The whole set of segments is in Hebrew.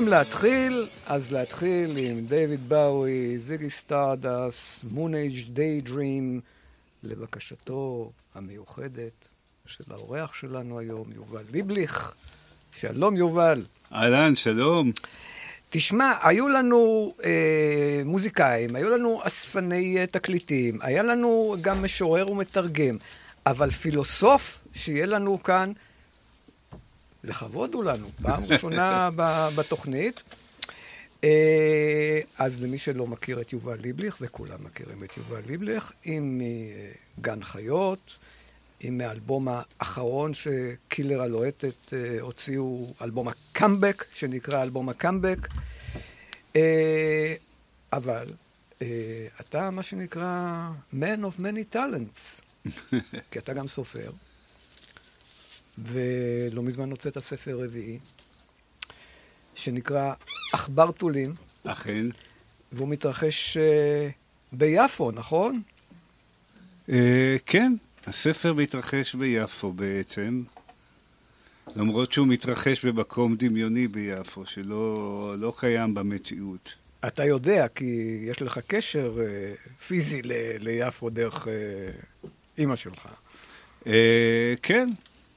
אם להתחיל, אז להתחיל עם דיוויד בואי, Ziggy Stardust, Moonage Daydream, לבקשתו המיוחדת של האורח שלנו היום, יובל ליבליך. שלום יובל. אהלן, שלום. תשמע, היו לנו אה, מוזיקאים, היו לנו אספני אה, תקליטים, היה לנו גם משורר ומתרגם, אבל פילוסוף שיהיה לנו כאן, לכבוד הוא לנו, פעם ראשונה בתוכנית. אה, אז למי שלא מכיר את יובל ליבליך, וכולם מכירים את יובל ליבליך, עם אה, גן חיות, עם מהאלבום האחרון שקילר הלוהטת אה, הוציאו, אלבום הקאמבק, שנקרא אלבום הקאמבק. אה, אבל אה, אתה מה שנקרא Man of Many Talents, כי אתה גם סופר, ולא מזמן הוצאת ספר רביעי, שנקרא עכבר תולים. אכן. והוא מתרחש ביפו, נכון? כן, הספר מתרחש ביפו בעצם, למרות שהוא מתרחש במקום דמיוני ביפו, שלא לא קיים במציאות. אתה יודע, כי יש לך קשר אה, פיזי ל, ליפו דרך אה, אימא שלך. אה, כן.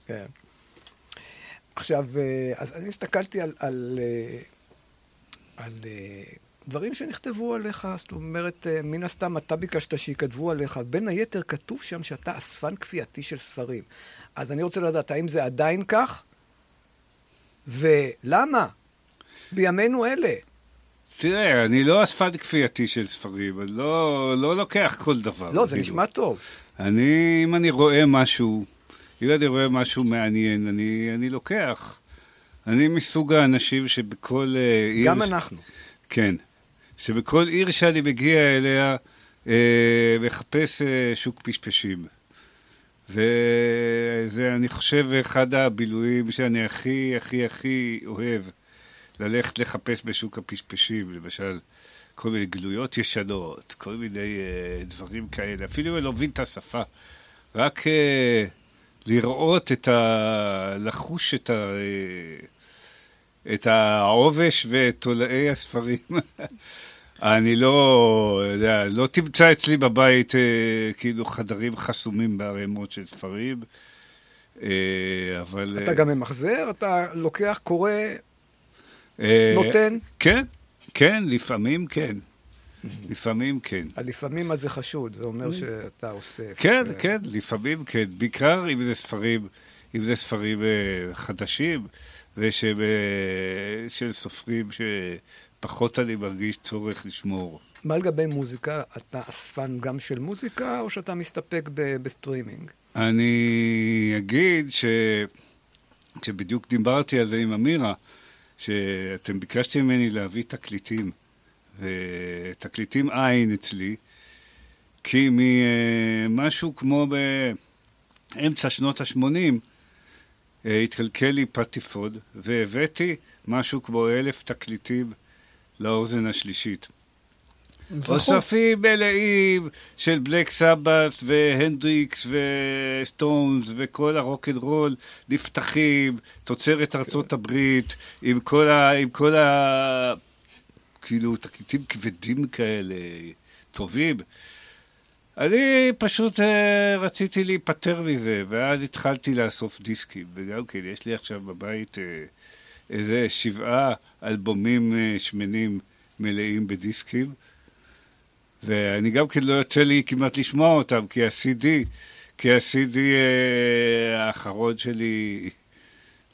כן. עכשיו, אה, אז אני הסתכלתי על, על, אה, על אה, דברים שנכתבו עליך, זאת אומרת, מן הסתם אתה ביקשת שיכתבו עליך, בין היתר כתוב שם שאתה אספן כפייתי של ספרים. אז אני רוצה לדעת, האם זה עדיין כך? ולמה? בימינו אלה. תראה, אני לא אספן כפייתי של ספרים, אני לא, לא לוקח כל דבר. לא, זה נשמע טוב. אני, אם אני רואה משהו, אם אני רואה משהו מעניין, אני, אני לוקח. אני מסוג האנשים שבכל uh, עיר... גם אנחנו. כן. שבכל עיר שאני מגיע אליה, אה, מחפש אה, שוק פשפשים. וזה, אני חושב, אחד הבילויים שאני הכי, הכי, הכי אוהב, ללכת לחפש בשוק הפשפשים, למשל, כל מיני גלויות ישנות, כל מיני אה, דברים כאלה, אפילו אם אני לא מבין את השפה, רק אה, לראות את ה... לחוש את ה... את העובש ותולעי הספרים. אני לא, יודע, לא תמצא אצלי בבית אה, כאילו חדרים חסומים בערימות של ספרים, אה, אבל... אתה אה, גם ממחזר? אתה לוקח, קורא, אה, נותן? כן, כן, לפעמים כן. לפעמים כן. הלפעמים מה זה חשוד, זה אומר שאתה עושה... כן, כן, לפעמים כן. בעיקר אם זה ספרים, אם זה ספרים אה, חדשים. ושל סופרים שפחות אני מרגיש צורך לשמור. מה לגבי מוזיקה? אתה אספן גם של מוזיקה, או שאתה מסתפק בסטרימינג? אני אגיד ש... שבדיוק דיברתי על זה עם אמירה, שאתם ביקשתם ממני להביא תקליטים, ותקליטים אין אצלי, כי ממשהו כמו באמצע שנות ה-80, אה, התקלקל לי פטיפוד, והבאתי משהו כמו אלף תקליטים לאוזן השלישית. אוספים מלאים של בלק סבאת' והנדריקס וסטונס וכל הרוק אנד רול נפתחים, תוצרת ארצות הברית, עם כל ה... עם כל ה... כאילו, תקליטים כבדים כאלה, טובים. אני פשוט אה, רציתי להיפטר מזה, ואז התחלתי לאסוף דיסקים, וגם כן, יש לי עכשיו בבית אה, איזה שבעה אלבומים uh, שמנים מלאים בדיסקים, ואני גם כן לא יוצא לי כמעט לשמוע אותם, כי ה-CD, כי ה-CD uh, האחרון שלי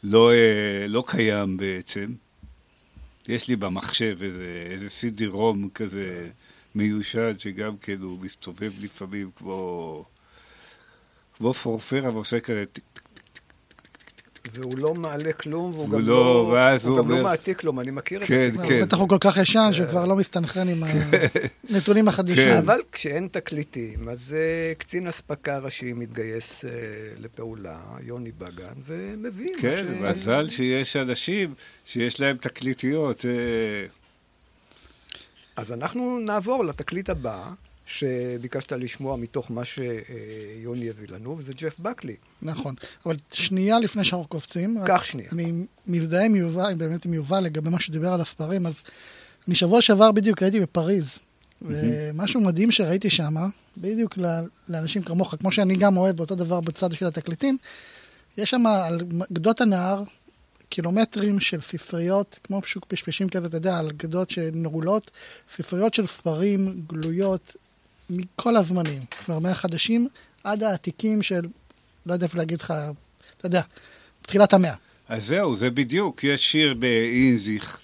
לא, uh, לא קיים בעצם. יש לי במחשב איזה, איזה CD רום כזה. מיושן, שגם כן הוא מסתובב לפעמים כמו, כמו פורפרה ועושה כאלה טיק טיק והוא לא מעלה כלום, והוא גם לא, הוא, הוא גם לא מעתיק כלום, אני מכיר כן, את הסיפור. כן. בטח הוא כל כך ישן, שכבר לא מסתנכרן עם הנתונים החדישים. כן. אבל כשאין תקליטים, אז uh, קצין אספקה ראשי מתגייס uh, לפעולה, יוני בגן, ומבין. כן, ש... מזל שיש אנשים שיש להם תקליטיות. Uh... אז אנחנו נעבור לתקליט הבא, שביקשת לשמוע מתוך מה שיוני הביא לנו, וזה ג'ף בקלי. נכון. אבל שנייה לפני שאנחנו קופצים, קח שנייה. אני מזדהה עם יובל, באמת עם יובל, לגבי מה שדיבר על הספרים, אז אני שבוע שעבר בדיוק הייתי בפריז, ומשהו מדהים שראיתי שם, בדיוק לאנשים כמוך, כמו שאני גם אוהב באותו דבר בצד של התקליטים, יש שם על גדות הנהר קילומטרים של ספריות, כמו שוק פשפשים כזה, אתה יודע, על גדות שנעולות, ספריות של ספרים גלויות מכל הזמנים. כלומר, מהחדשים עד העתיקים של, לא יודע איפה להגיד לך, אתה יודע, תחילת המאה. אז זהו, זה בדיוק. יש שיר באינזיך,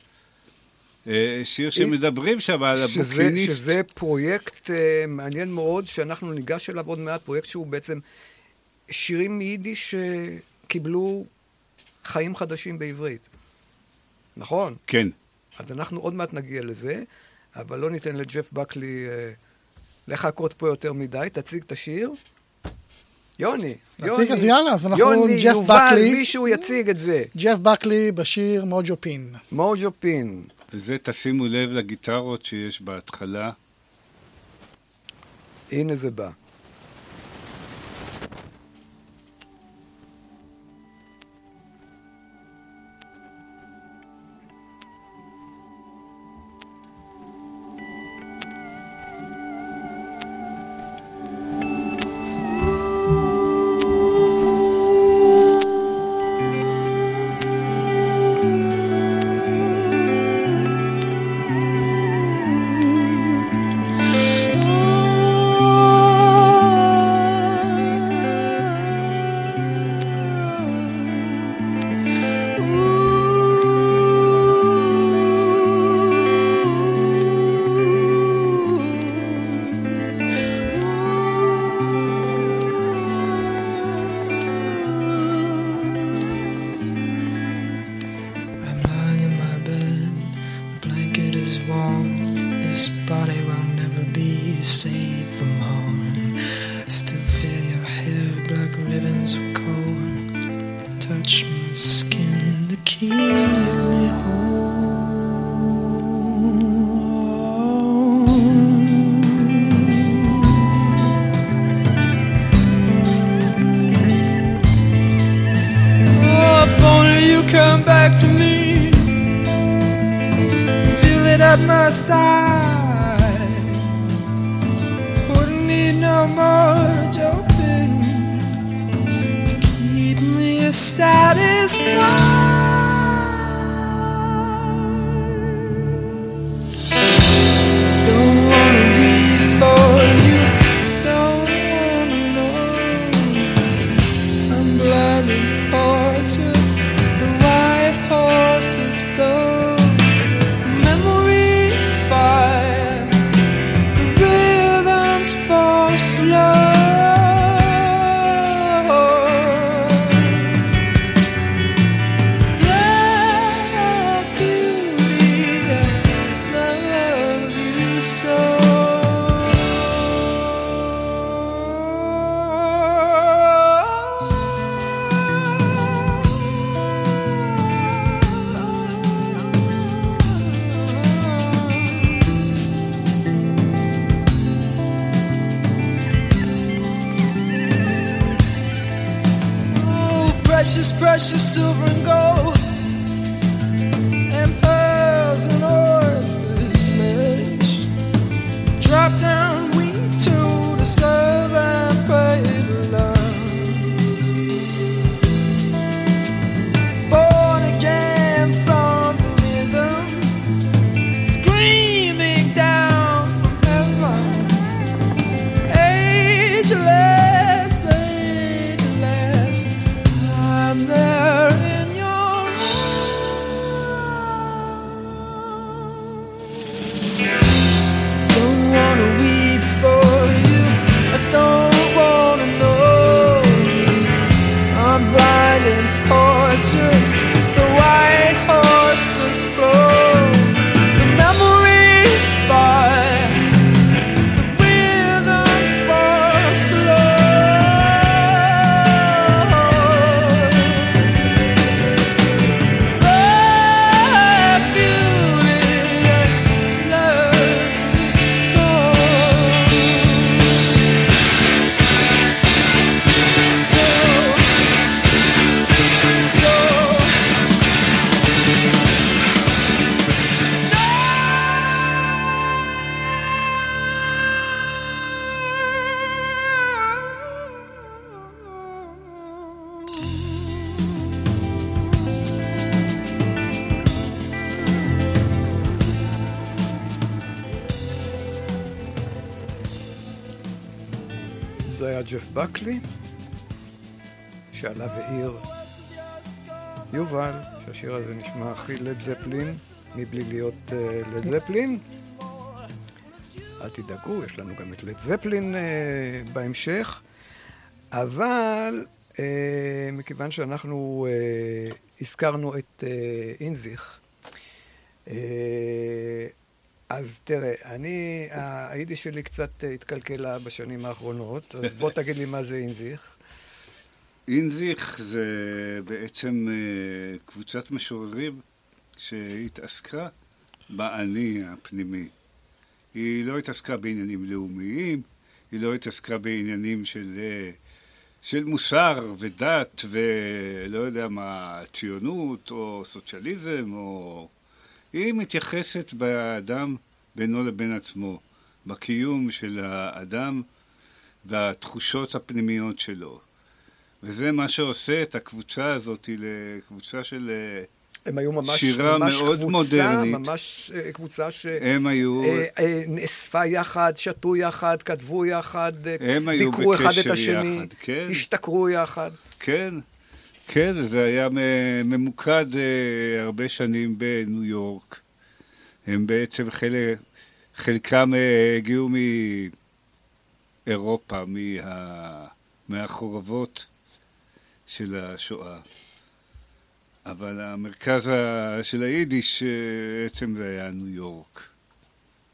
אה, שיר שמדברים שם על שזה, הבוקיניסט. שזה פרויקט uh, מעניין מאוד, שאנחנו ניגש אליו עוד מעט, פרויקט שהוא בעצם שירים מיידיש שקיבלו חיים חדשים בעברית. נכון? כן. אז אנחנו עוד מעט נגיע לזה, אבל לא ניתן לג'ף בקלי uh, לחכות פה יותר מדי. תציג את השיר. יוני, נציג, אז יאללה, אז אנחנו יוני, ג'ף יובל, בקלי. מישהו יציג את זה. ג'ף בקלי בשיר מוג'ו פין. מוג'ו פין. וזה, תשימו לב לגיטרות שיש בהתחלה. הנה זה בא. ג'ף בקלי, שעלה והעיר יובל, שהשיר הזה נשמע הכי לד זפלין, מבלי להיות אה, לד זפלין. אל תדאגו, יש לנו גם את לד זפלין אה, בהמשך, אבל אה, מכיוון שאנחנו אה, הזכרנו את אה, אינזיך, אה, אז תראה, אני, היידיש שלי קצת התקלקלה בשנים האחרונות, אז בוא תגיד לי מה זה אינזיך. אינזיך זה בעצם אה, קבוצת משוררים שהתעסקה באני הפנימי. היא לא התעסקה בעניינים לאומיים, היא לא התעסקה בעניינים של, אה, של מוסר ודת ולא יודע מה, ציונות או סוציאליזם או... היא מתייחסת באדם בינו לבין עצמו, בקיום של האדם והתחושות הפנימיות שלו. וזה מה שעושה את הקבוצה הזאת לקבוצה של אה, הם היו ממש, שירה ממש מאוד קבוצה, מודרנית. ממש אה, קבוצה הם היו, שנאספה אה, יחד, שתו יחד, כתבו יחד, אה, הם היו ביקרו אחד את השני, יחד, כן. השתכרו יחד. כן, כן, זה היה ממוקד אה, הרבה שנים בניו יורק. הם בעצם חלק, חלקם אה, הגיעו מאירופה, מה, מהחורבות של השואה. אבל המרכז של היידיש אה, בעצם זה היה ניו יורק.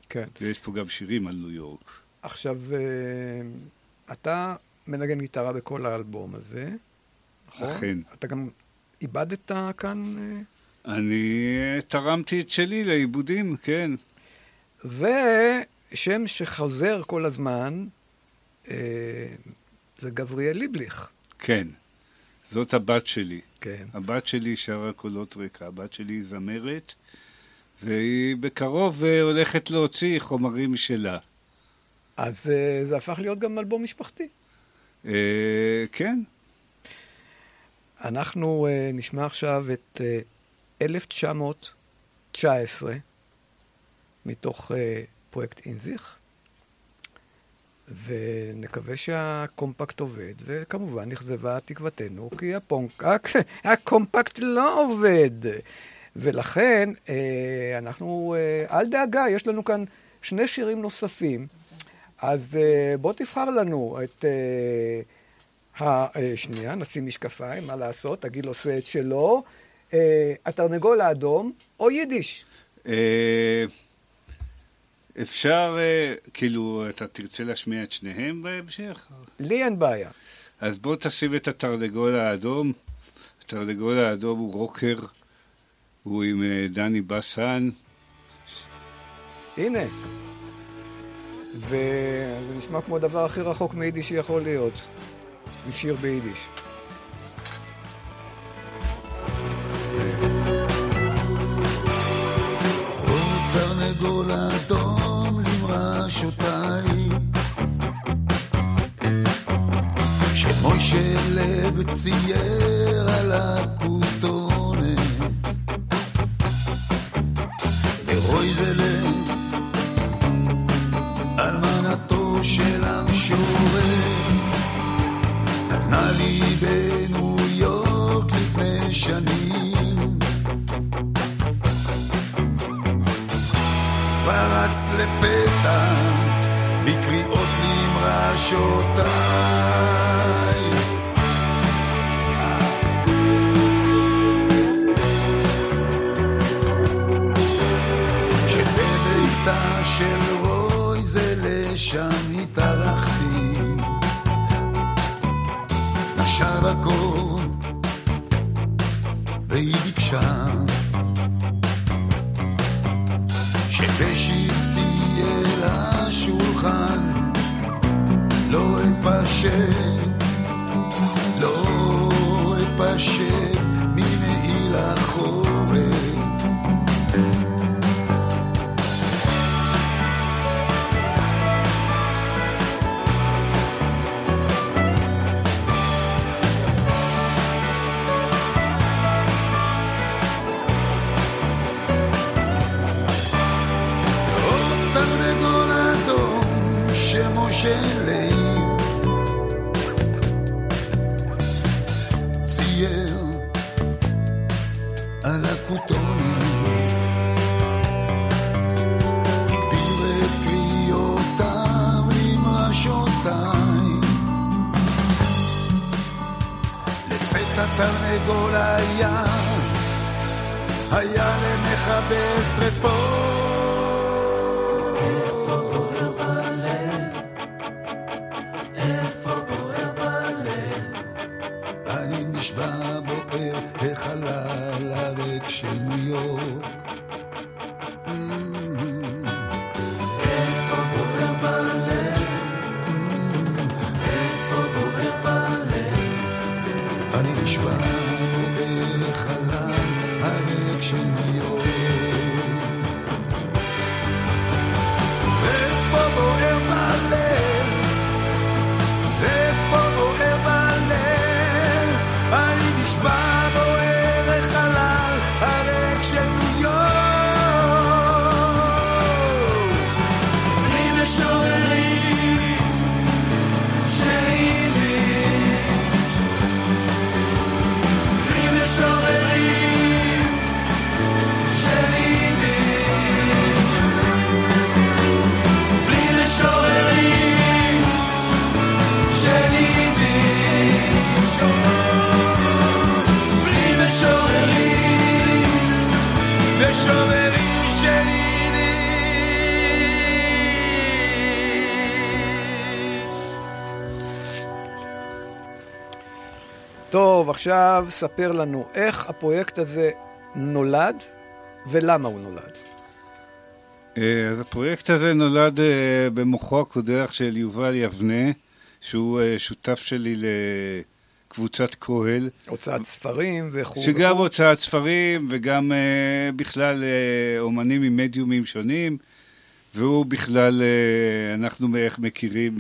כן. ויש פה גם שירים על ניו יורק. עכשיו, אתה מנגן גיטרה בכל האלבום הזה, נכון? אכן. אתה גם איבדת כאן, אה, אני תרמתי את שלי לעיבודים, כן. ושם שחוזר כל הזמן, אה, זה גבריאל ליבליך. כן. זאת הבת שלי. כן. הבת שלי שרה קולות רקע, הבת שלי היא זמרת, והיא בקרוב אה, הולכת להוציא חומרים משלה. אז אה, זה הפך להיות גם אלבום משפחתי. אה, כן, אנחנו אה, נשמע עכשיו את אה, 1919 מתוך אה, פרויקט אינזיך, ונקווה שהקומפקט עובד, וכמובן נכזבה תקוותנו, כי הפונק... הקומפקט לא עובד. ולכן אה, אנחנו, אה, אל דאגה, יש לנו כאן שני שירים נוספים, אז אה, בוא תבחר לנו את... אה, ה- אה, שנייה, נשים משקפיים, מה לעשות, הגיל עושה את שלו. אה, התרנגול האדום או יידיש. אה, אפשר, אה, כאילו, אתה תרצה להשמיע את שניהם בהמשך? לי אין בעיה. אז בוא תשים את התרנגול האדום. התרנגול האדום הוא רוקר, הוא עם דני בסן. הנה. וזה נשמע כמו הדבר הכי רחוק מיידיש שיכול להיות. משיר ביידיש. שמוישה לב צייר על הכותונת תרנגול היה, היה למכבה שרפות. איפה בוער בלב? איפה בוער בלב? אני נשבע בוער בחלל הריק של ניו יורק. עכשיו ספר לנו איך הפרויקט הזה נולד ולמה הוא נולד. אה, אז הפרויקט הזה נולד אה, במוחו הקודח של יובל יבנה, שהוא אה, שותף שלי לקבוצת קהל. הוצאת ספרים וכו'. שגם. הוצאת ספרים וגם בכלל אומנים ממדיומים שונים, והוא בכלל, אנחנו בערך מכירים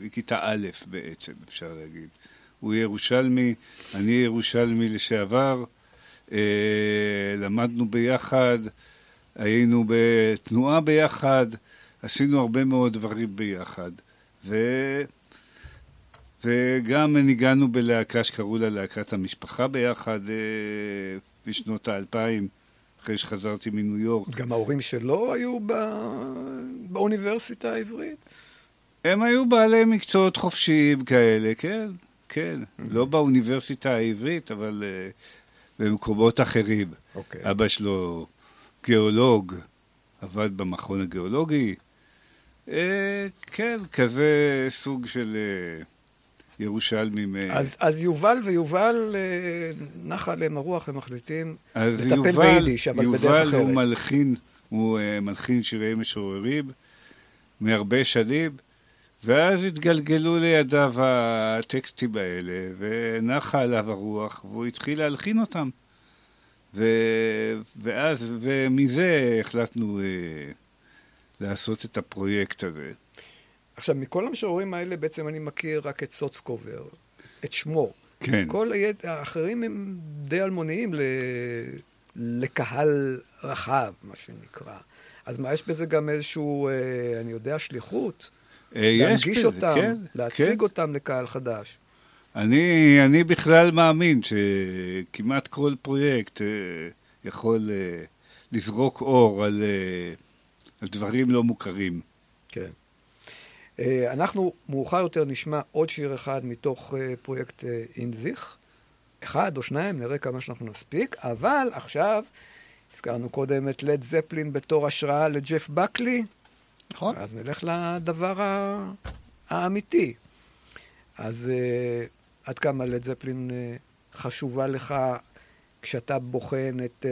מכיתה א' בעצם, אפשר להגיד. הוא ירושלמי, אני ירושלמי לשעבר, uh, למדנו ביחד, היינו בתנועה ביחד, עשינו הרבה מאוד דברים ביחד. ו... וגם ניגענו בלהקה שקראו לה להקת המשפחה ביחד אה, בשנות האלפיים, אחרי שחזרתי מניו יורק. גם ההורים שלו היו ב... באוניברסיטה העברית. הם היו בעלי מקצועות חופשיים כאלה, כן, כן. לא באוניברסיטה העברית, אבל אה, במקומות אחרים. אוקיי. אבא שלו גיאולוג, עבד במכון הגיאולוגי. אה, כן, כזה סוג של אה, ירושלמים. אה, אז, אז יובל ויובל אה, נחה עליהם הרוח ומחליטים אז לטפל יובל, ביידיש, אבל בדרך יובל אחרת. הוא מלחין, הוא uh, מלחין שירי משוררים מהרבה שנים, ואז התגלגלו לידיו הטקסטים האלה, ונחה עליו הרוח, והוא התחיל להלחין אותם. ו... ואז, ומזה החלטנו uh, לעשות את הפרויקט הזה. עכשיו, מכל המשוררים האלה בעצם אני מכיר רק את סוצקובר, את שמו. כן. כל היד... האחרים הם די אלמוניים ל... לקהל רחב, מה שנקרא. אז מה, יש בזה גם איזשהו, אה, אני יודע, שליחות? אה, יש להנגיש אותם, כן, להציג כן. אותם לקהל חדש. אני, אני בכלל מאמין שכמעט כל פרויקט אה, יכול אה, לזרוק אור על, על דברים לא מוכרים. כן. אנחנו מאוחר יותר נשמע עוד שיר אחד מתוך פרויקט אינזיך. אחד או שניים, נראה כמה שאנחנו נספיק, אבל עכשיו, הזכרנו קודם את לד זפלין בתור השראה לג'ף בקלי, נכון? אז נלך לדבר ה- האמיתי. אז uh, עד כמה לד זפלין uh, חשובה לך כשאתה בוחן את uh,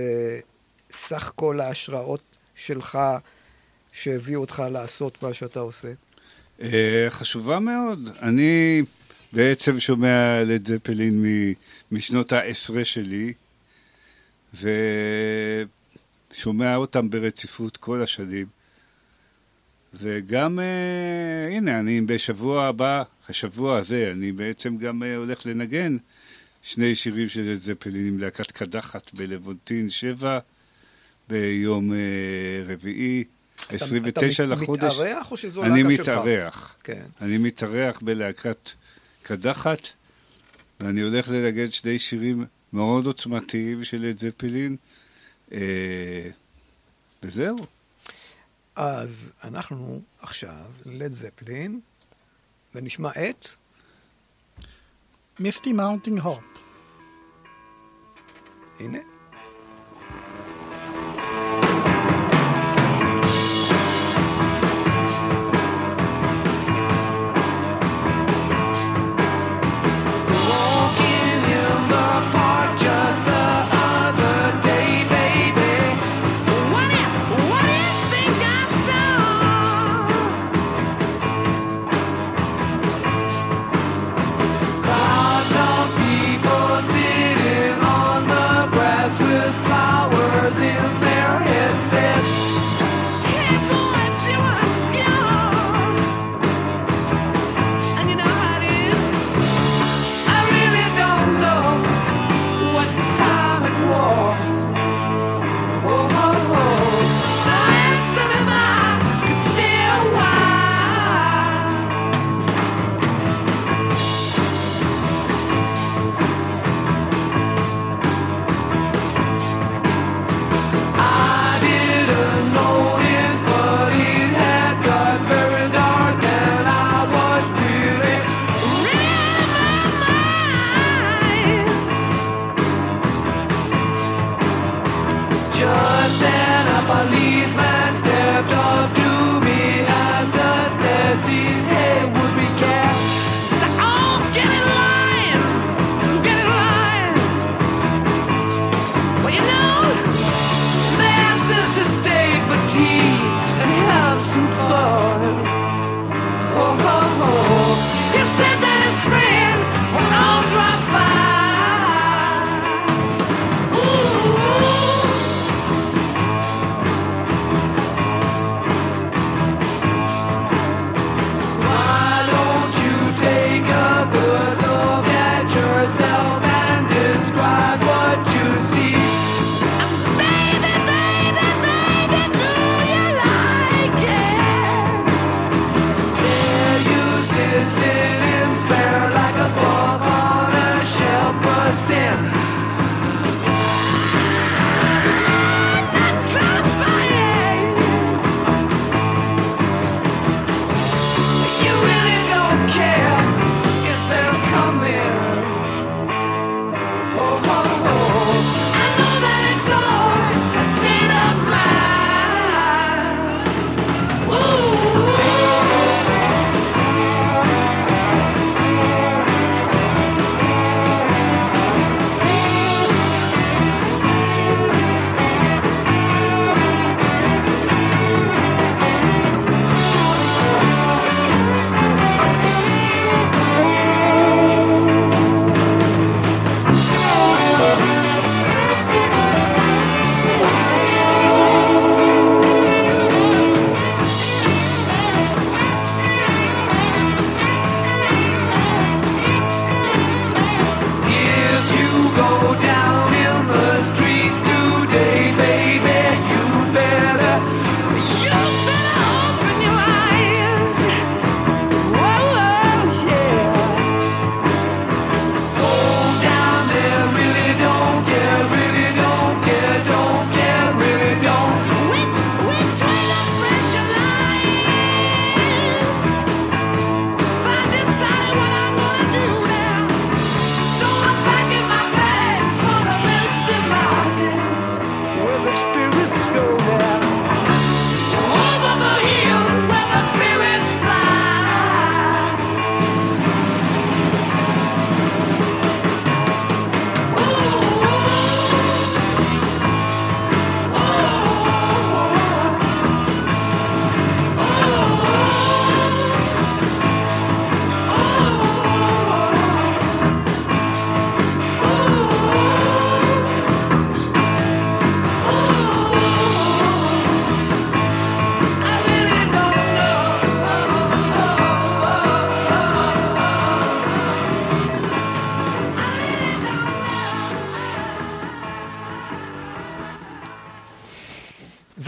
סך כל ההשראות שלך שהביאו אותך לעשות מה שאתה עושה? אה, חשובה מאוד. אני בעצם שומע לד זפלין משנות העשרה שלי, ושומע אותם ברציפות כל השנים. וגם, uh, הנה, אני בשבוע הבא, השבוע הזה, אני בעצם גם uh, הולך לנגן שני שירים של זפלין עם להקת קדחת בלוונטין 7 ביום uh, רביעי. 29 אתה לחודש. אתה מתארח או שזו להקה שלך? אני מתארח. כן. אני מתארח בלהקת קדחת, ואני הולך לנגן שני שירים מאוד עוצמתיים של לד זפלין, אה, וזהו. אז אנחנו עכשיו, לד זפלין, ונשמע את... Misty Mountain Hop. הנה.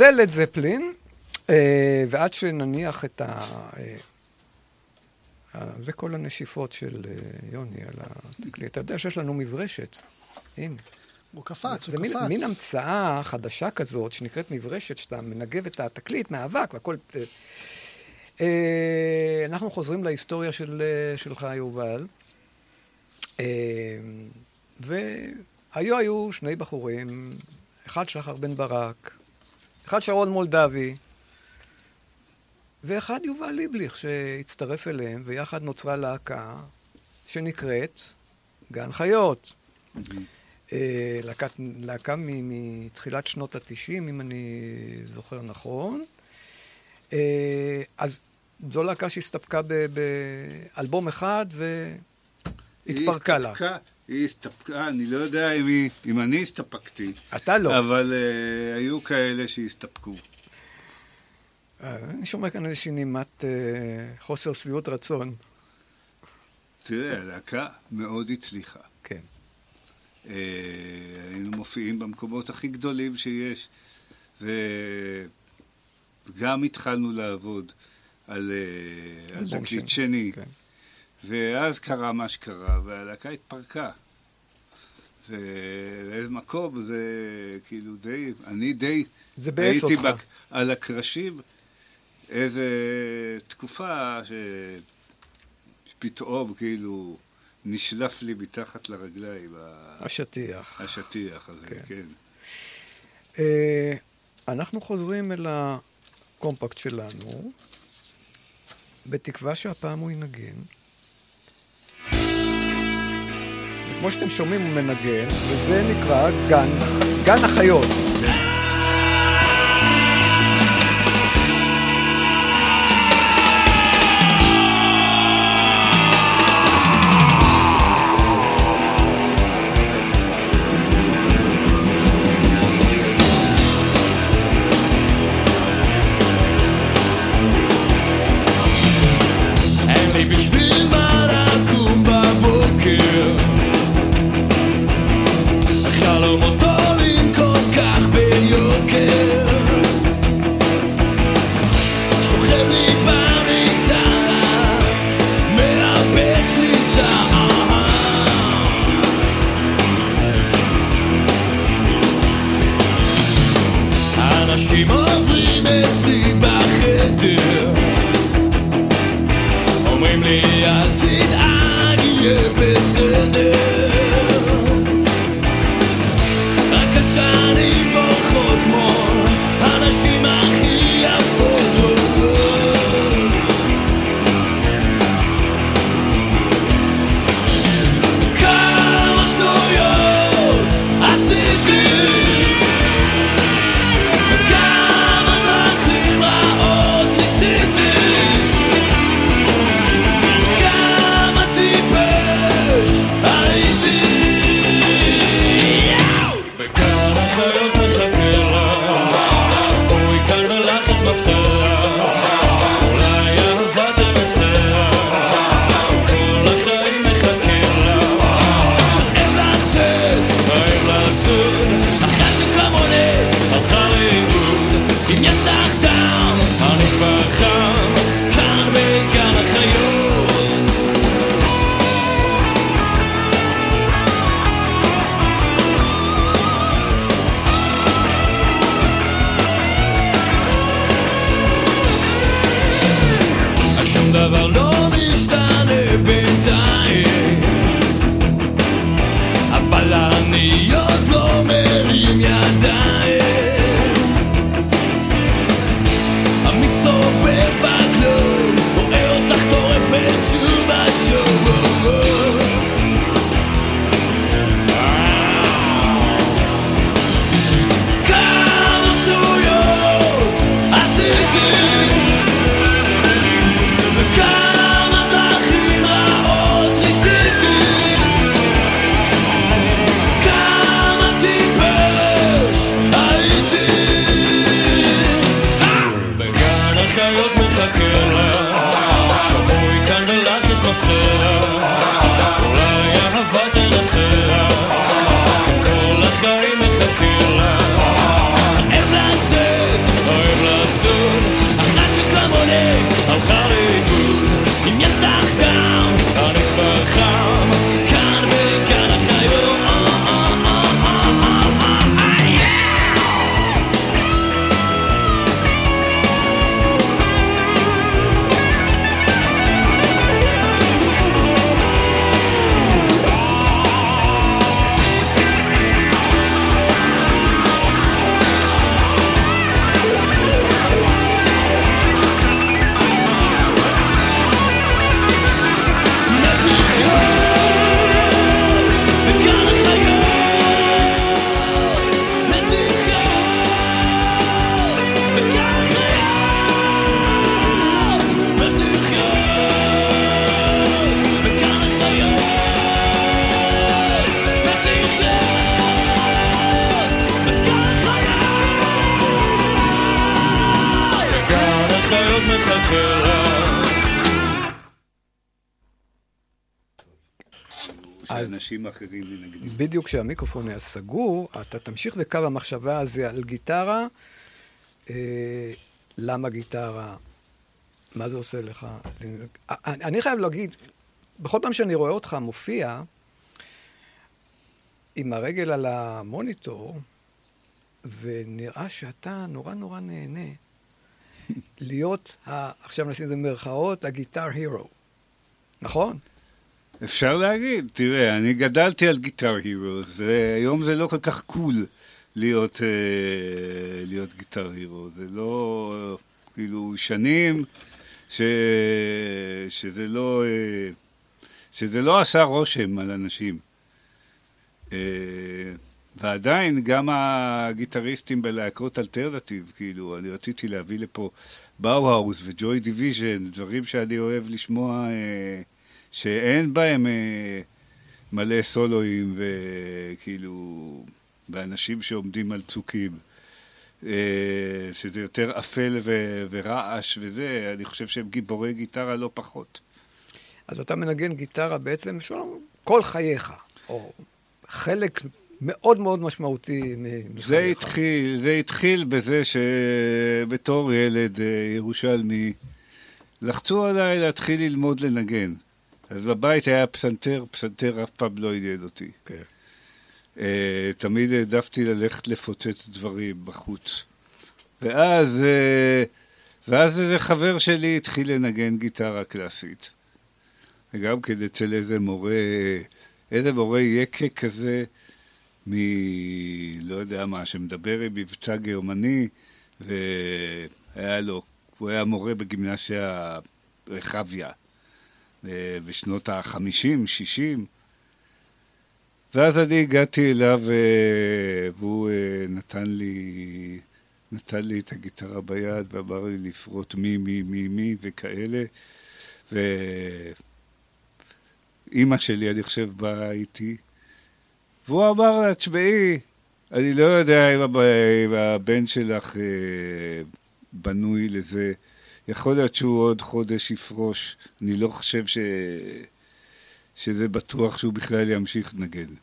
זה לד זפלין, אה, ועד שנניח את ה... אה, אה, זה כל הנשיפות של יוני על התקליט. אתה יודע שיש לנו מברשת, הנה. הוא קפץ, הוא קפץ. זה מין המצאה חדשה כזאת, שנקראת מברשת, שאתה מנגב את התקליט מהאבק והכל... אנחנו חוזרים להיסטוריה של, שלך, יובל. והיו היו שני בחורים, אחד שחר בן ברק, אחד שרון מולדבי, ואחד יובל ליבליך שהצטרף אליהם, ויחד נוצרה להקה שנקראת גן חיות. אה, להקת, להקה מתחילת שנות התשעים, אם אני זוכר נכון. אה, אז זו להקה שהסתפקה באלבום אחד והתפרקה לה. היא הסתפקה, אני לא יודע אם, היא, אם אני הסתפקתי, אתה לא. אבל uh, היו כאלה שהסתפקו. אה, אני שומע כאן איזושהי נימת אה, חוסר שביעות רצון. תראה, הלהקה מאוד הצליחה. כן. אה, היינו מופיעים במקומות הכי גדולים שיש, וגם התחלנו לעבוד על, אה, על תקליט שני, כן. ואז קרה מה שקרה, והלהקה התפרקה. ואיזה מקום, זה כאילו די, אני די זה ביאס הייתי אותך. בק- על הקרשים איזה תקופה ש... שפתאום כאילו נשלף לי מתחת לרגליים השטיח. השטיח הזה, כן. כן. אה, אנחנו חוזרים אל הקומפקט שלנו, בתקווה שהפעם הוא ינגן. וכמו שאתם שומעים הוא מנגן, וזה נקרא גן, גן החיות. שאנשים אחרים מנגנים. בדיוק כשהמיקרופון היה סגור, אתה תמשיך בקו המחשבה הזה על גיטרה. אה, למה גיטרה? מה זה עושה לך? אני, אני חייב להגיד, בכל פעם שאני רואה אותך מופיע, עם הרגל על המוניטור, ונראה שאתה נורא נורא נהנה להיות, ה, עכשיו נשים את זה במרכאות, הגיטר הירו. נכון? אפשר להגיד, תראה, אני גדלתי על guitar heroes, והיום זה לא כל כך cool להיות, אה, להיות guitar hero. זה לא, כאילו, שנים ש, שזה לא, אה, שזה לא עשה רושם על אנשים. אה, ועדיין, גם הגיטריסטים בלהקות alternative, כאילו, אני רציתי להביא לפה באוהאוס וג'וי דיוויז'ן, דברים שאני אוהב לשמוע, אה, שאין בהם אה, מלא סולואים וכאילו, ואנשים שעומדים על צוקים. אה, שזה יותר אפל ו- ורעש וזה, אני חושב שהם גיבורי גיטרה לא פחות. אז אתה מנגן גיטרה בעצם שלום, כל חייך, או חלק מאוד מאוד משמעותי מ- זה מחייך. התחיל, זה התחיל בזה שבתור ילד אה, ירושלמי, לחצו עליי להתחיל ללמוד לנגן. אז בבית היה פסנתר, פסנתר אף פעם לא עניין אותי. כן. אה, תמיד העדפתי ללכת לפוצץ דברים בחוץ. ואז, אה, ואז איזה חבר שלי התחיל לנגן גיטרה קלאסית. וגם כן אצל איזה מורה, איזה מורה יקה כזה, מ... לא יודע מה, שמדבר עם מבצע גרמני, והיה לו, הוא היה מורה בגימנסיה רחביה, בשנות ה-50, 60. ואז אני הגעתי אליו, אה, והוא אה, נתן לי, נתן לי את הגיטרה ביד, ואמר לי לפרוט מי, מי, מי, מי, וכאלה. ואימא שלי, אני חושב, באה איתי, והוא אמר לה, תשמעי, אני לא יודע אם הב- אם הבן שלך אה, בנוי לזה. יכול להיות שהוא עוד חודש יפרוש. אני לא חושב ש... שזה בטוח שהוא בכלל ימשיך לנגן.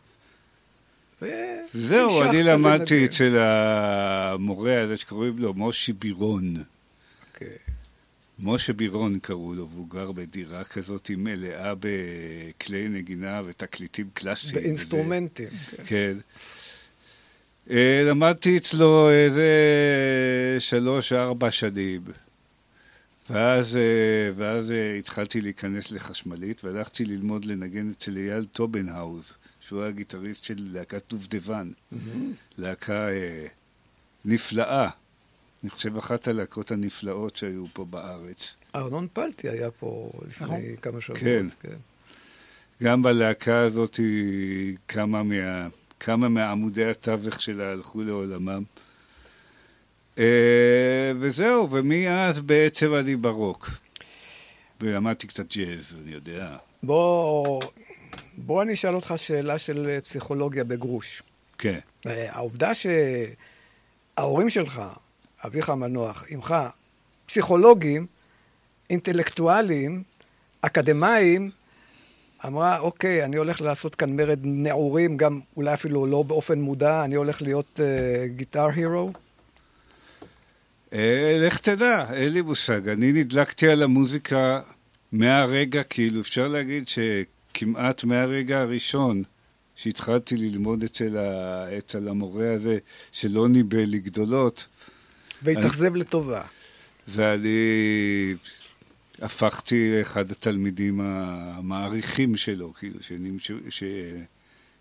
ו- זהו, אני למדתי לנגן. אצל המורה הזה שקוראים לו משה בירון. אוקיי. משה בירון קראו לו, והוא גר בדירה כזאת מלאה בכלי נגינה ותקליטים קלאסיים. באינסטרומנטים. כן. כן. אה, למדתי אצלו איזה שלוש-ארבע שנים. ואז, אה, ואז אה, התחלתי להיכנס לחשמלית, והלכתי ללמוד לנגן אצל אייל טובנהאוז, שהוא היה גיטריסט של להקת דובדבן. להקה אה, נפלאה. אני חושב אחת הלהקות הנפלאות שהיו פה בארץ. ארנון פלטי היה פה לפני נכון. כמה שבועות. כן. כן. גם בלהקה הזאת כמה, מה, כמה מעמודי התווך שלה הלכו לעולמם. אה, וזהו, ומאז בעצם אני ברוק. ולמדתי קצת ג'אז, אני יודע. בוא, בוא אני אשאל אותך שאלה של פסיכולוגיה בגרוש. כן. אה, העובדה שההורים שלך, אביך המנוח, אמך, פסיכולוגים, אינטלקטואלים, אקדמאים, אמרה, אוקיי, אני הולך לעשות כאן מרד נעורים, גם אולי אפילו לא באופן מודע, אני הולך להיות גיטר uh, הירו? אה, לך תדע, אין לי מושג. אני נדלקתי על המוזיקה מהרגע, כאילו, אפשר להגיד שכמעט מהרגע הראשון שהתחלתי ללמוד אצל, ה... אצל המורה הזה, שלא ניבא לי גדולות, והתאכזב לטובה. ואני הפכתי לאחד התלמידים המעריכים שלו, כאילו, שנמשו,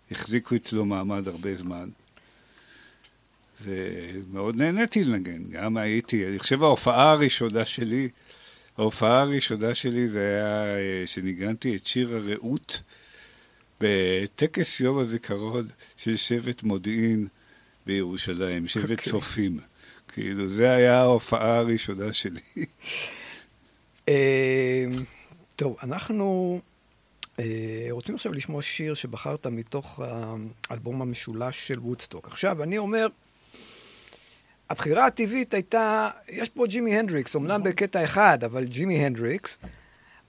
שהחזיקו אצלו מעמד הרבה זמן. ומאוד נהניתי לנגן, גם הייתי, אני חושב ההופעה הראשונה שלי, ההופעה הראשונה שלי זה היה אה, שניגנתי את שיר הרעות בטקס יום הזיכרון של שבט מודיעין בירושלים, שבט אוקיי. צופים. כאילו, זה היה ההופעה הראשונה שלי. אה, טוב, אנחנו אה, רוצים עכשיו לשמוע שיר שבחרת מתוך האלבום המשולש של וודסטוק. עכשיו, אני אומר, הבחירה הטבעית הייתה, יש פה ג'ימי הנדריקס, אמנם בקטע אחד, אבל ג'ימי הנדריקס,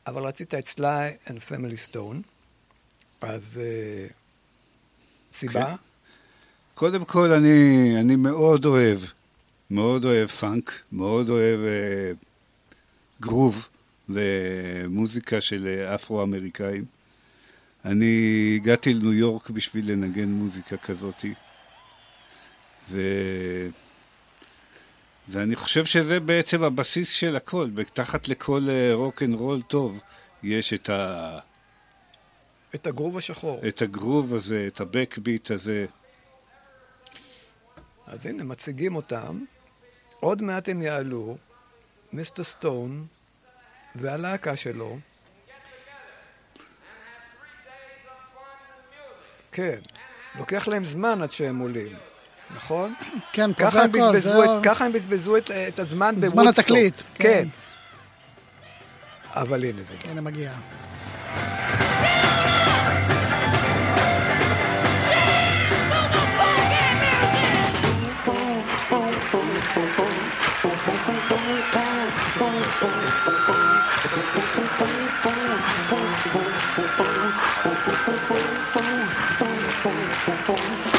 אבל רצית את Sly and Family Stone. אז אה, סיבה? כן. קודם כל, אני, אני מאוד אוהב, מאוד אוהב פאנק, מאוד אוהב אה, גרוב למוזיקה של אה, אפרו-אמריקאים. אני הגעתי לניו יורק בשביל לנגן מוזיקה כזאתי. ו... ואני חושב שזה בעצם הבסיס של הכל. תחת לכל רוק אנד רול טוב יש את, ה... את הגרוב השחור. את הגרוב הזה, את ה backbeat הזה. אז הנה, מציגים אותם. עוד מעט הם יעלו, mister סטון והלהקה שלו. כן, לוקח להם זמן עד שהם עולים, נכון? כן, ככה הם בזבזו את- ככה הם בזבזו את- את הזמן זמן בוודסטוק. התקליט, כן. כן. אבל הנה זה. הנה מגיע. אנשים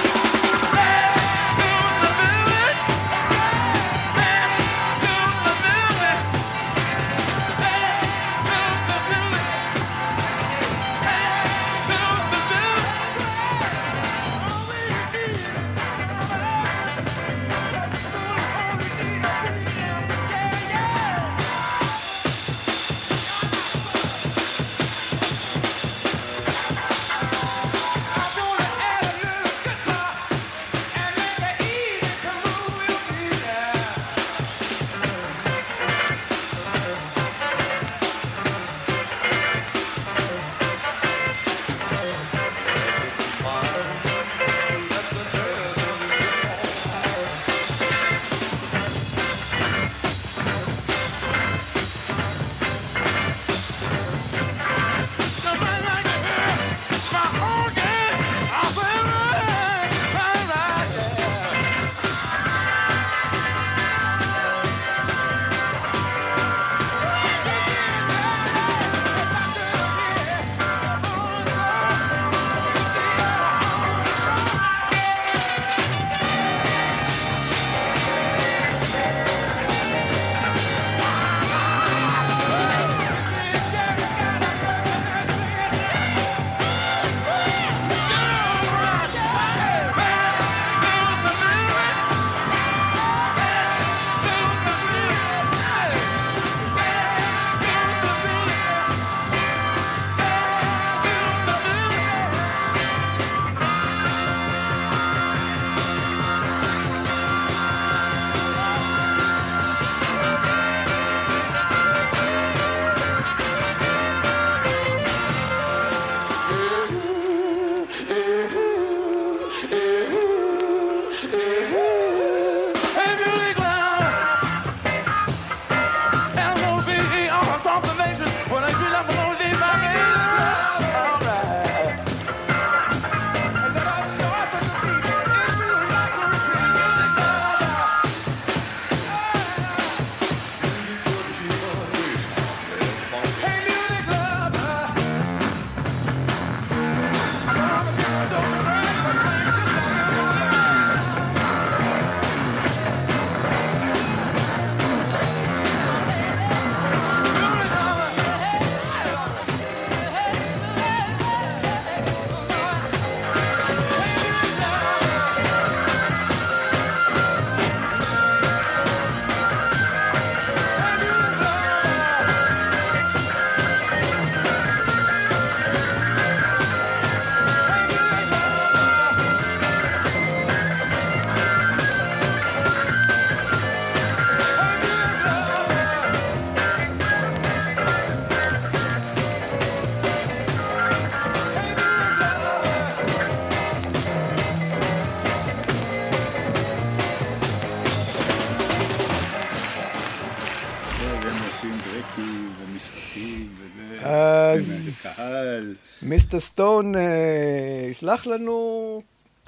מיסטר סטון אה, יסלח לנו,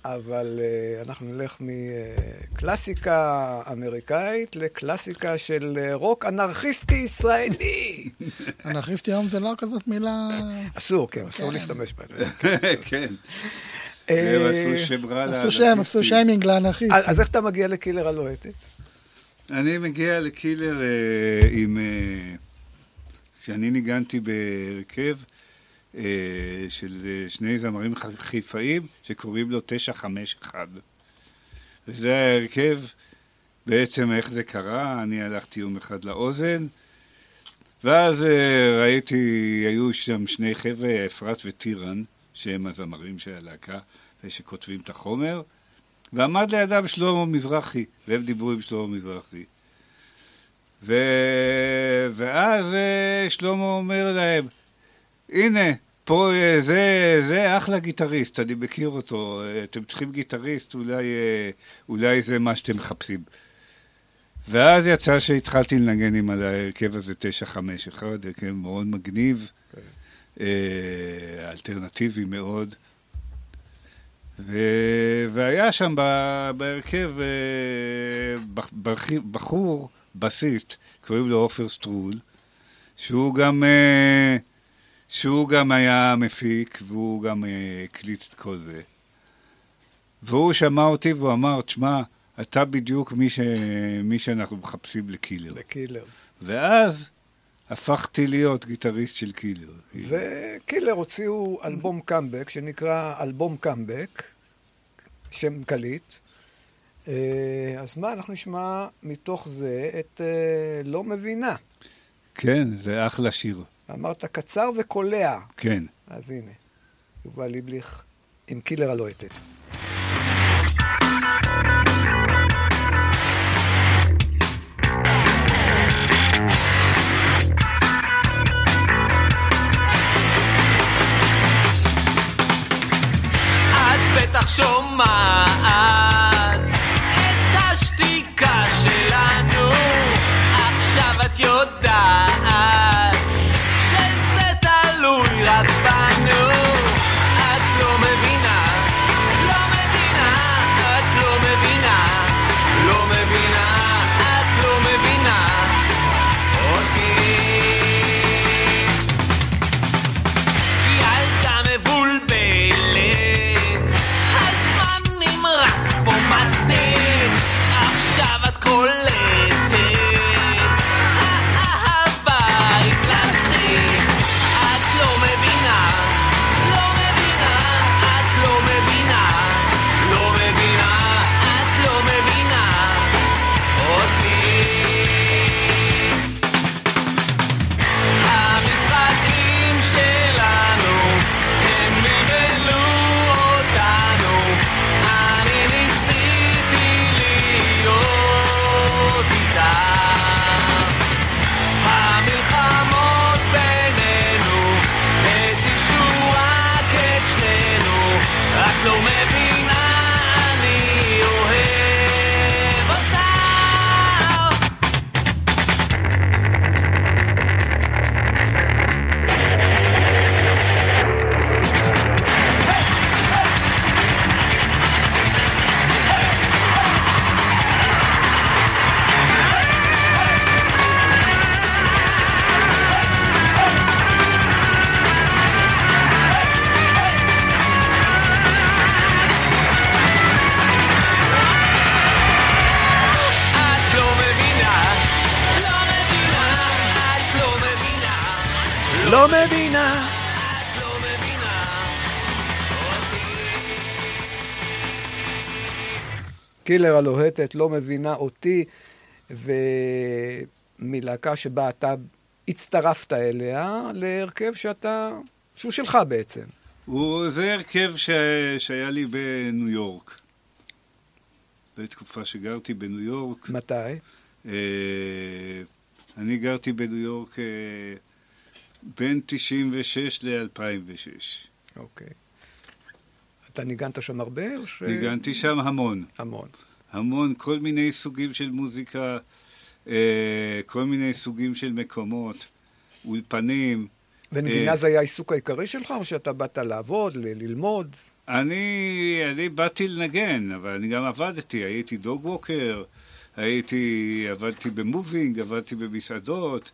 אבל אה, אנחנו נלך מקלאסיקה אמריקאית לקלאסיקה של אה, רוק אנרכיסטי ישראלי. אנרכיסטי היום זה לא כזאת מילה... אסור, כן, אסור כן. להשתמש בה. כן. אה, הם עשו שם רע עשו שם, עשו לאנרכיסטים. שיימינג לאנרכיסט. אז איך אתה מגיע לקילר הלוהטת? אני מגיע לקילר עם... כשאני ניגנתי בהרכב של אה, שני זמרים חיפאים שקוראים לו 951. וזה ההרכב, בעצם איך זה קרה, אני הלכתי יום אחד לאוזן, ואז אה, ראיתי, היו שם שני חבר'ה, אפרת וטירן, שהם הזמרים של הלהקה, ושכותבים את החומר, ועמד לידם שלמה מזרחי, והם דיברו עם שלמה מזרחי. ו... ואז אה, שלמה אומר להם, הנה, פה אה, זה, זה אחלה גיטריסט, אני מכיר אותו, אה, אתם צריכים גיטריסט, אולי, אה, אולי זה מה שאתם מחפשים. ואז יצא שהתחלתי לנגן עם ההרכב הזה 951, הרכב מאוד מגניב, אה, אלטרנטיבי מאוד. ו... והיה שם ב... בהרכב בח- בח- בחור, בסיסט, קוראים לו עופר סטרול, שהוא גם, שהוא גם היה מפיק, והוא גם אה, הקליט את כל זה. והוא שמע אותי והוא אמר, תשמע, אתה בדיוק מי, ש... מי שאנחנו מחפשים לקילר. לקילר. ואז הפכתי להיות גיטריסט של קילר. וקילר הוציאו אלבום קאמבק, שנקרא אלבום קאמבק, שם קליט. אה, אז מה, אנחנו נשמע מתוך זה את אה, לא מבינה. כן, זה אחלה שיר. אמרת קצר וקולע. כן. אז הנה, יובל ליבליך עם קילר הלוהטת. בטח שומעת את השתיקה שלנו עכשיו את יודעת קילר הלוהטת לא מבינה אותי, ומלהקה שבה אתה הצטרפת אליה, להרכב שאתה, שהוא שלך בעצם. הוא, זה הרכב ש... שהיה לי בניו יורק. בתקופה שגרתי בניו יורק. מתי? אה, אני גרתי בניו יורק אה, בין 96 ל-2006. אוקיי. אתה ניגנת שם הרבה? או ש... ניגנתי שם המון. המון. המון, כל מיני סוגים של מוזיקה, אה, כל מיני סוגים של מקומות, אולפנים, ונגינה אה, זה היה העיסוק העיקרי שלך, או שאתה באת לעבוד, ל- ללמוד? אני, אני באתי לנגן, אבל אני גם עבדתי, הייתי דוג ווקר, הייתי, עבדתי במובינג, עבדתי במסעדות,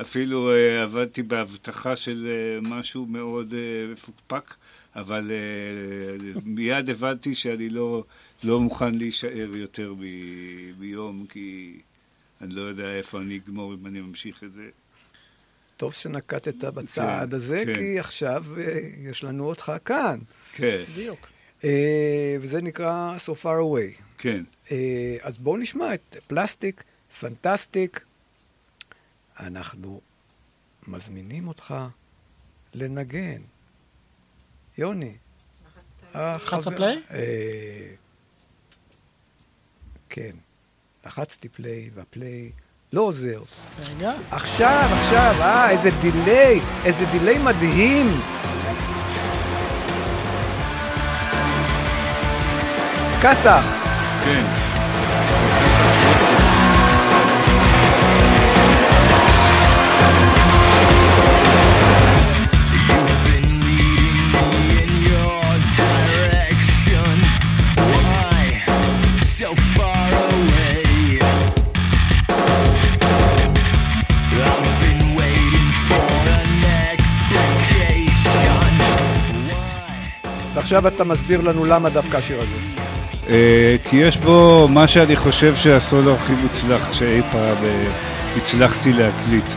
אפילו אה, עבדתי באבטחה של אה, משהו מאוד אה, מפוקפק, אבל אה, מיד הבנתי שאני לא, לא מוכן להישאר יותר מ- מיום, כי אני לא יודע איפה אני אגמור אם אני ממשיך את זה. טוב שנקטת בצעד הזה, כן. כי עכשיו אה, יש לנו אותך כאן. כן, בדיוק. אה, וזה נקרא So Far Away. כן. אה, אז בואו נשמע את פלסטיק, Fantastic. אנחנו מזמינים אותך לנגן. יוני. לחצת play? אה, כן. לחצתי play, וה play לא עוזר. רגע. עכשיו, עכשיו, אה, איזה delay, איזה delay מדהים. An explication. ועכשיו אתה מסביר לנו למה דווקא השיר הזה. אה, כי יש בו מה שאני חושב שהסולו הכי מוצלח שאי פעם אה, הצלחתי להקליט.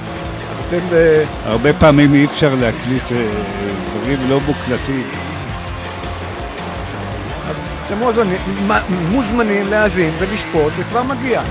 אתם ב... הרבה פעמים אי אפשר להקליט אה, דברים לא מוקלטים. אתם מוזמנים להאזין ולשפוט, זה כבר מגיע.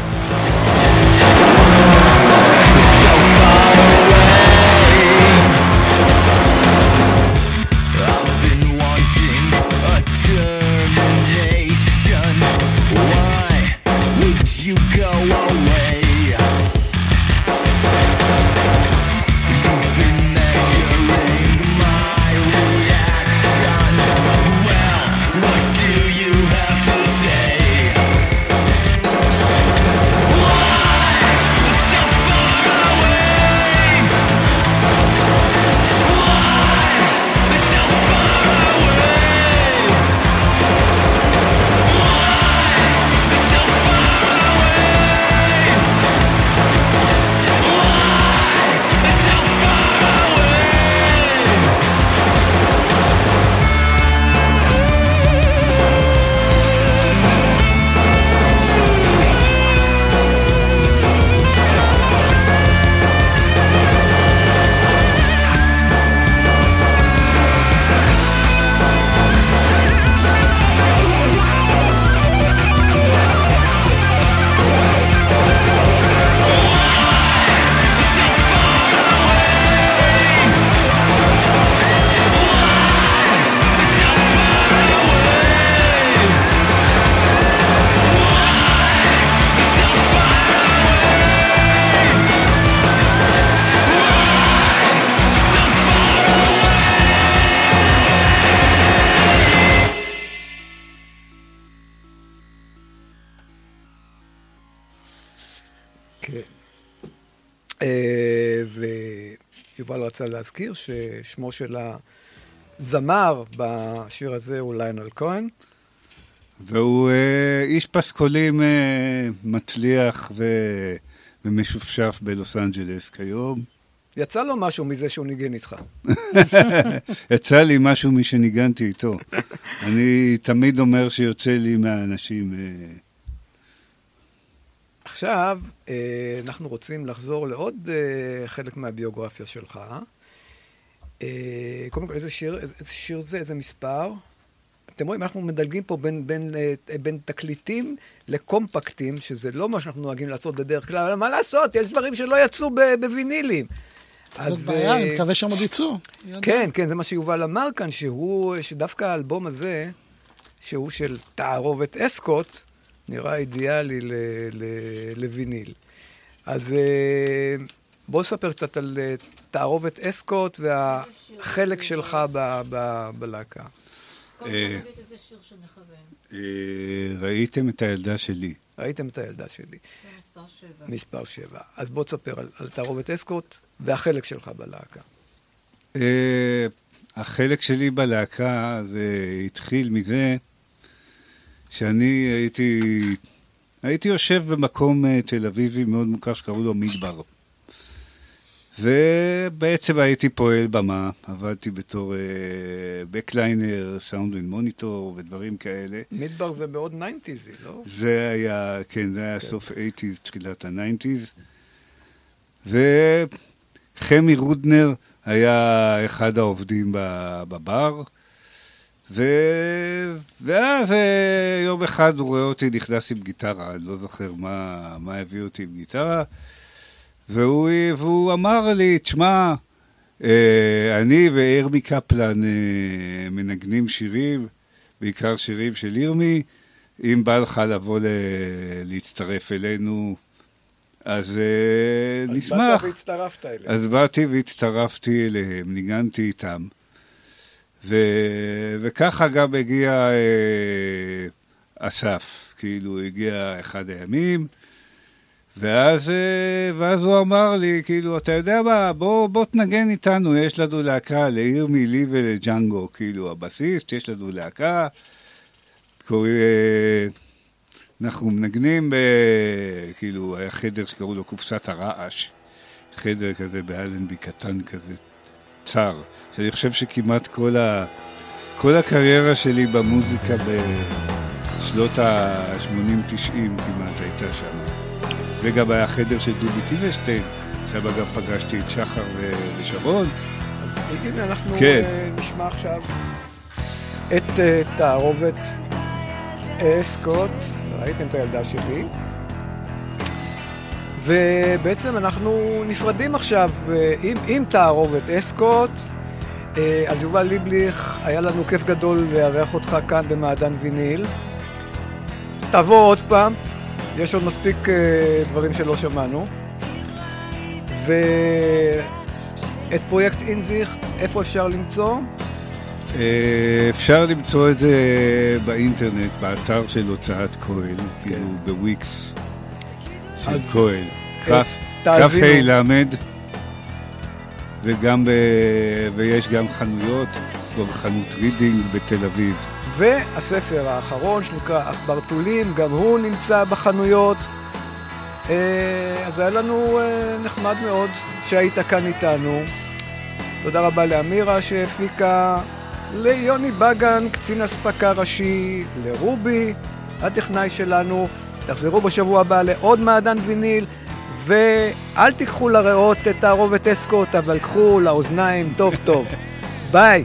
להזכיר ששמו של הזמר בשיר הזה הוא ליונל כהן. והוא אה, איש פסקולים אה, מצליח ו... ומשופשף בלוס אנג'לס כיום. יצא לו משהו מזה שהוא ניגן איתך. יצא לי משהו משניגנתי איתו. אני תמיד אומר שיוצא לי מהאנשים... אה, עכשיו, אה, אנחנו רוצים לחזור לעוד אה, חלק מהביוגרפיה שלך. אה, קודם כל, איזה שיר, איזה שיר זה, איזה מספר? אתם רואים, אנחנו מדלגים פה בין, בין, אה, בין תקליטים לקומפקטים, שזה לא מה שאנחנו נוהגים לעשות בדרך כלל, אבל מה לעשות, יש דברים שלא יצאו בווינילים. זאת אז, בעיה, אה, אני מקווה שהם עוד יצאו. כן, כן, זה מה שיובל אמר כאן, שהוא, שדווקא האלבום הזה, שהוא של תערובת אסקוט, נראה אידיאלי לוויניל. אז אה, בוא ספר קצת על תערובת אסקוט והחלק שלך בלהקה. אה, ראיתם את הילדה שלי. ראיתם את הילדה שלי. מספר שבע. אז בוא תספר על, על תערובת אסקוט והחלק שלך בלהקה. אה, החלק שלי בלהקה זה התחיל מזה שאני הייתי, הייתי יושב במקום אה, תל אביבי מאוד מוכר שקראו לו מדבר. ובעצם הייתי פועל במה, עבדתי בתור backliner, sound and monitor ודברים כאלה. מדבר זה מאוד 90's, לא? זה היה, כן, זה היה סוף 80's, תחילת ה-90's. וחמי רודנר היה אחד העובדים בבר, ו... ואז אה, יום אחד הוא רואה אותי נכנס עם גיטרה, אני לא זוכר מה, מה הביא אותי עם גיטרה, והוא, והוא אמר לי, תשמע, אה, אני וירמי קפלן אה, מנגנים שירים, בעיקר שירים של ירמי, אם בא לך לבוא ל... להצטרף אלינו, אז אה, נשמח. באת והצטרפת אליהם. אז באתי והצטרפתי אליהם, ניגנתי איתם. ו... וככה גם הגיע אה, אסף, כאילו הגיע אחד הימים, ואז, אה, ואז הוא אמר לי, כאילו, אתה יודע מה, בוא, בוא תנגן איתנו, יש לנו להקה לירמי, לי ולג'אנגו, כאילו, הבסיסט, יש לנו להקה, קוראים, אה, אנחנו מנגנים, ב, כאילו, היה חדר שקראו לו קופסת הרעש, חדר כזה באלנבי קטן כזה, צר, שאני חושב שכמעט כל, ה, כל הקריירה שלי במוזיקה בשנות ה-80-90 כמעט הייתה שם. זה גם היה חדר של דובי קיזלשטיין, שם גם פגשתי את שחר ושרון. אז הנה, אנחנו כן. אה, נשמע עכשיו את אה, תערובת אסקוט, ראיתם את הילדה שלי. ובעצם אנחנו נפרדים עכשיו אה, עם, עם תערובת אסקוט. אה, אז יובל ליבליך, היה לנו כיף גדול לארח אותך כאן במעדן ויניל. תבוא עוד פעם, יש עוד מספיק אה, דברים שלא שמענו. ואת פרויקט אינזיך, איפה אפשר למצוא? אה, אפשר למצוא את זה באינטרנט, באתר של הוצאת כהן, כאילו בוויקס של כהן. אה, כף תאזינו. ה' ל', וגם ב... ויש גם חנויות, כמו חנות רידינג בתל אביב. והספר האחרון שנקרא עכברתולים, גם הוא נמצא בחנויות. אה, אז היה לנו אה, נחמד מאוד שהיית כאן איתנו. תודה רבה לאמירה שהפיקה, ליוני בגן, קצין אספקה ראשי, לרובי, הטכנאי שלנו. תחזרו בשבוע הבא לעוד מעדן ויניל, ואל תיקחו לריאות את תערובת אסקוט, אבל קחו לאוזניים טוב טוב. ביי.